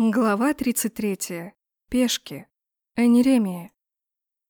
Глава 33. Пешки. Анеремия.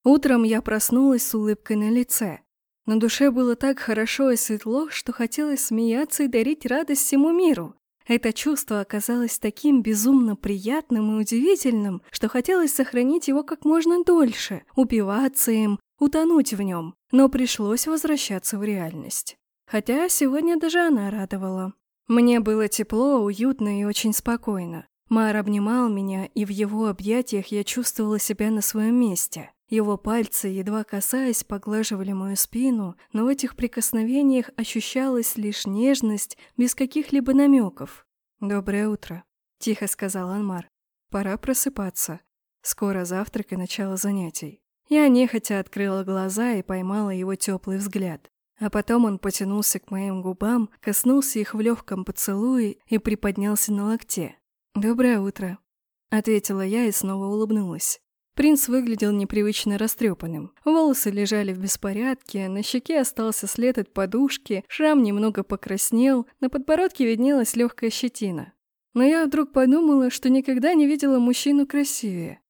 Утром я проснулась с улыбкой на лице. На душе было так хорошо и светло, что хотелось смеяться и дарить радость всему миру. Это чувство оказалось таким безумно приятным и удивительным, что хотелось сохранить его как можно дольше, упиваться им, утонуть в нем, но пришлось возвращаться в реальность. Хотя сегодня даже она радовала. Мне было тепло, уютно и очень спокойно. Мар обнимал меня, и в его объятиях я чувствовала себя на своем месте. Его пальцы, едва касаясь, поглаживали мою спину, но в этих прикосновениях ощущалась лишь нежность, без каких-либо намеков. «Доброе утро», — тихо сказал Анмар. «Пора просыпаться. Скоро завтрак и начало занятий». Я нехотя открыла глаза и поймала его теплый взгляд. А потом он потянулся к моим губам, коснулся их в легком поцелуе и приподнялся на локте. «Доброе утро», — ответила я и снова улыбнулась. Принц выглядел непривычно растрепанным. Волосы лежали в беспорядке, на щеке остался след от подушки, шрам немного покраснел, на подбородке виднелась легкая щетина. Но я вдруг подумала, что никогда не видела мужчину красивее.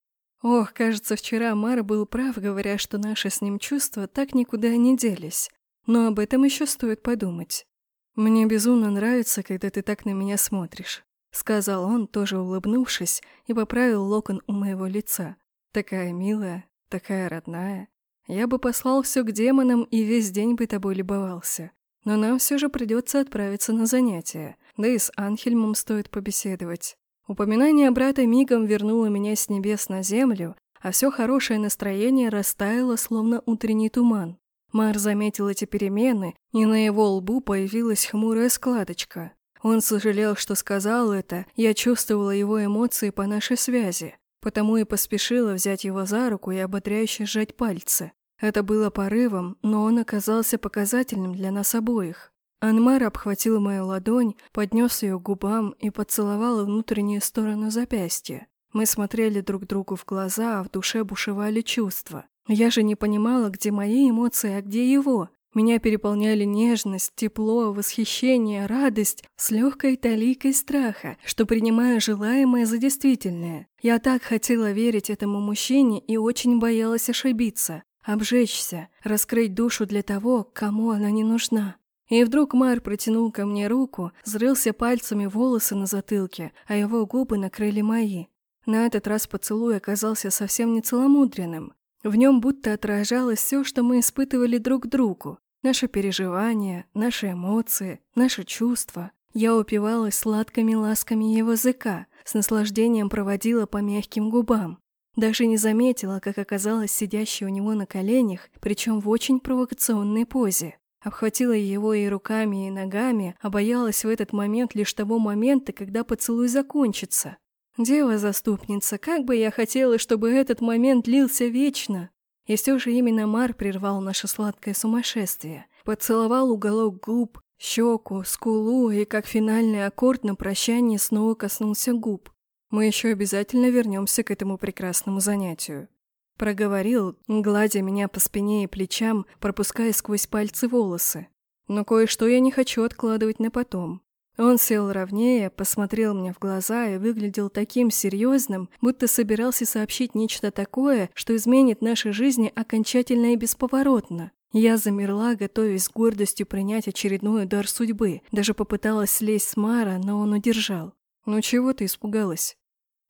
Ох, кажется, вчера Мар был прав, говоря, что наши с ним чувства так никуда не делись. Но об этом еще стоит подумать. Мне безумно нравится, когда ты так на меня смотришь. — сказал он, тоже улыбнувшись, и поправил локон у моего лица. «Такая милая, такая родная. Я бы послал все к демонам и весь день бы тобой любовался. Но нам все же придется отправиться на занятия, да и с Анхельмом стоит побеседовать. Упоминание брата мигом вернуло меня с небес на землю, а все хорошее настроение растаяло, словно утренний туман. Мар заметил эти перемены, и на его лбу появилась хмурая складочка. Он сожалел, что сказал это, я чувствовала его эмоции по нашей связи, потому и поспешила взять его за руку и ободряюще сжать пальцы. Это было порывом, но он оказался показательным для нас обоих. Анмар обхватил мою ладонь, поднес ее к губам и поцеловал внутреннюю сторону запястья. Мы смотрели друг другу в глаза, а в душе бушевали чувства. Я же не понимала, где мои эмоции, а где его. Меня переполняли нежность, тепло, восхищение, радость с легкой таликой страха, что принимаю желаемое за действительное. Я так хотела верить этому мужчине и очень боялась ошибиться, обжечься, раскрыть душу для того, кому она не нужна. И вдруг Мар протянул ко мне руку, зрылся пальцами волосы на затылке, а его губы накрыли мои. На этот раз поцелуй оказался совсем не целомудренным. В нем будто отражалось все, что мы испытывали друг другу. Наши переживания, наши эмоции, наши чувства. Я упивалась сладкими ласками его языка, с наслаждением проводила по мягким губам. Даже не заметила, как оказалась сидящей у него на коленях, причем в очень провокационной позе. Обхватила его и руками, и ногами, а боялась в этот момент лишь того момента, когда поцелуй закончится. Дева-заступница, как бы я хотела, чтобы этот момент длился вечно. И все же именно Мар прервал наше сладкое сумасшествие. Поцеловал уголок губ, щеку, скулу и, как финальный аккорд на прощание, снова коснулся губ. Мы еще обязательно вернемся к этому прекрасному занятию. Проговорил, гладя меня по спине и плечам, пропуская сквозь пальцы волосы. Но кое-что я не хочу откладывать на потом. Он сел ровнее, посмотрел мне в глаза и выглядел таким серьезным, будто собирался сообщить нечто такое, что изменит наши жизни окончательно и бесповоротно. Я замерла, готовясь с гордостью принять очередной удар судьбы. Даже попыталась слезть с Мара, но он удержал. «Ну чего ты испугалась?»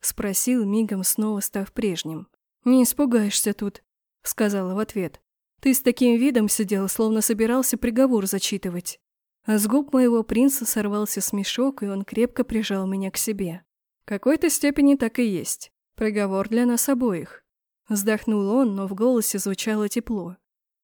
Спросил, мигом снова став прежним. «Не испугаешься тут», — сказала в ответ. «Ты с таким видом сидел, словно собирался приговор зачитывать». А с губ моего принца сорвался смешок, и он крепко прижал меня к себе. В какой-то степени так и есть. Приговор для нас обоих. Вздохнул он, но в голосе звучало тепло.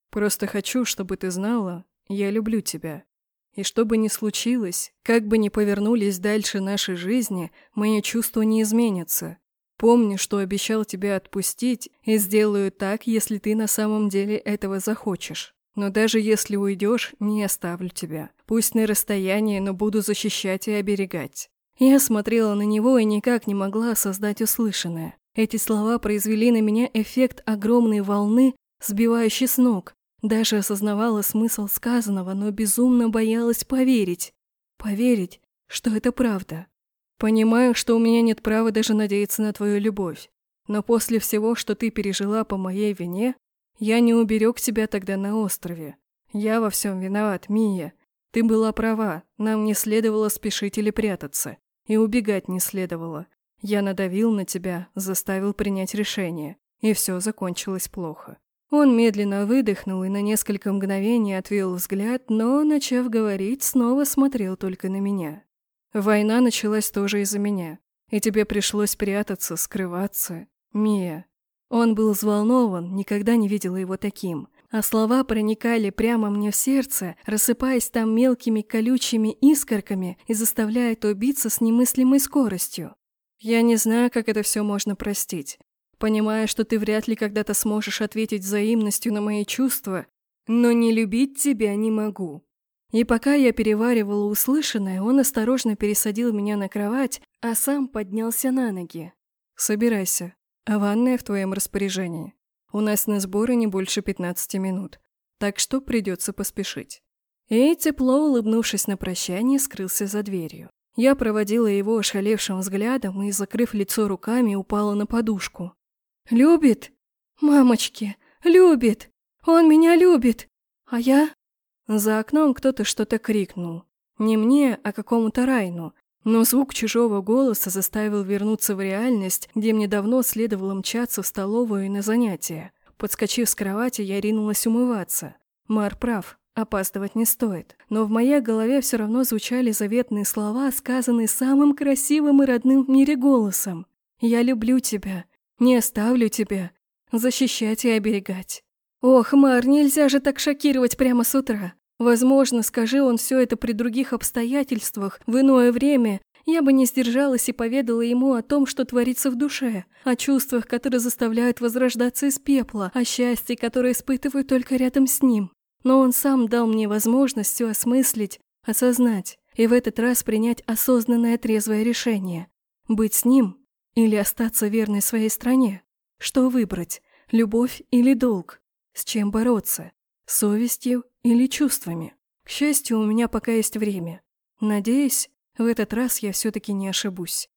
Просто хочу, чтобы ты знала, я люблю тебя. И что бы ни случилось, как бы ни повернулись дальше наши жизни, мои чувства не изменятся. Помни, что обещал тебя отпустить, и сделаю так, если ты на самом деле этого захочешь. Но даже если уйдешь, не оставлю тебя. Пусть на расстоянии, но буду защищать и оберегать». Я смотрела на него и никак не могла создать услышанное. Эти слова произвели на меня эффект огромной волны, сбивающей с ног. Даже осознавала смысл сказанного, но безумно боялась поверить. Поверить, что это правда. Понимаю, что у меня нет права даже надеяться на твою любовь. Но после всего, что ты пережила по моей вине, я не уберег тебя тогда на острове. Я во всем виноват, Мия. Ты была права, нам не следовало спешить или прятаться. И убегать не следовало. Я надавил на тебя, заставил принять решение. И все закончилось плохо. Он медленно выдохнул и на несколько мгновений отвел взгляд, но, начав говорить, снова смотрел только на меня. Война началась тоже из-за меня. И тебе пришлось прятаться, скрываться. Мия. Он был взволнован, никогда не видела его таким. А слова проникали прямо мне в сердце, рассыпаясь там мелкими колючими искорками и заставляя то биться с немыслимой скоростью. Я не знаю, как это все можно простить. Понимая, что ты вряд ли когда-то сможешь ответить взаимностью на мои чувства, но не любить тебя не могу. И пока я переваривала услышанное, он осторожно пересадил меня на кровать, а сам поднялся на ноги. «Собирайся. А ванная в твоем распоряжении. У нас на сборы не больше 15 минут, так что придется поспешить». И, тепло улыбнувшись на прощание, скрылся за дверью. Я проводила его ошалевшим взглядом и, закрыв лицо руками, упала на подушку. «Любит? Мамочки, любит! Он меня любит! А я...» За окном кто-то что-то крикнул. Не мне, а какому-то Райну, но звук чужого голоса заставил вернуться в реальность, где мне давно следовало мчаться в столовую и на занятия. Подскочив с кровати, я ринулась умываться. Мар прав, опаздывать не стоит. Но в моей голове все равно звучали заветные слова, сказанные самым красивым и родным в мире голосом. «Я люблю тебя. Не оставлю тебя. Защищать и оберегать». Ох, Мар, нельзя же так шокировать прямо с утра. Возможно, скажи он все это при других обстоятельствах, в иное время, я бы не сдержалась и поведала ему о том, что творится в душе, о чувствах, которые заставляют возрождаться из пепла, о счастье, которое испытываю только рядом с ним. Но он сам дал мне возможность все осмыслить, осознать и в этот раз принять осознанное трезвое решение. Быть с ним или остаться верной своей стране? Что выбрать, любовь или долг? С чем бороться? Совестью или чувствами? К счастью, у меня пока есть время. Надеюсь, в этот раз я все-таки не ошибусь.